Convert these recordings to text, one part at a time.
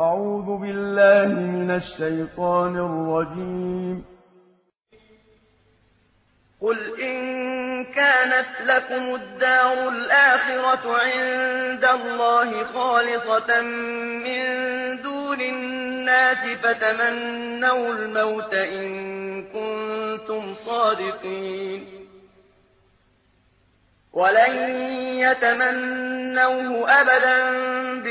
أعوذ بالله من الشيطان الرجيم. قل إن كانت لكم الدار الآخرة عند الله خالصة من دون الناس فتمنوا الموت إن كنتم صادقين. ولن يتمنوه أبدا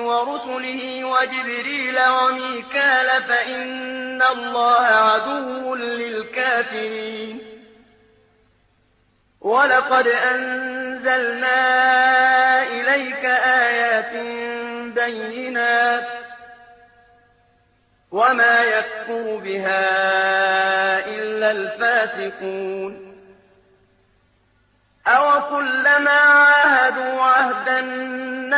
ورسله وجبريل وميكال فإن الله عدو للكافرين ولقد أنزلنا إليك آيات بينات وما يكفر بها إلا الفاسقون أَوَكُلَّمَا عَاهَدُوا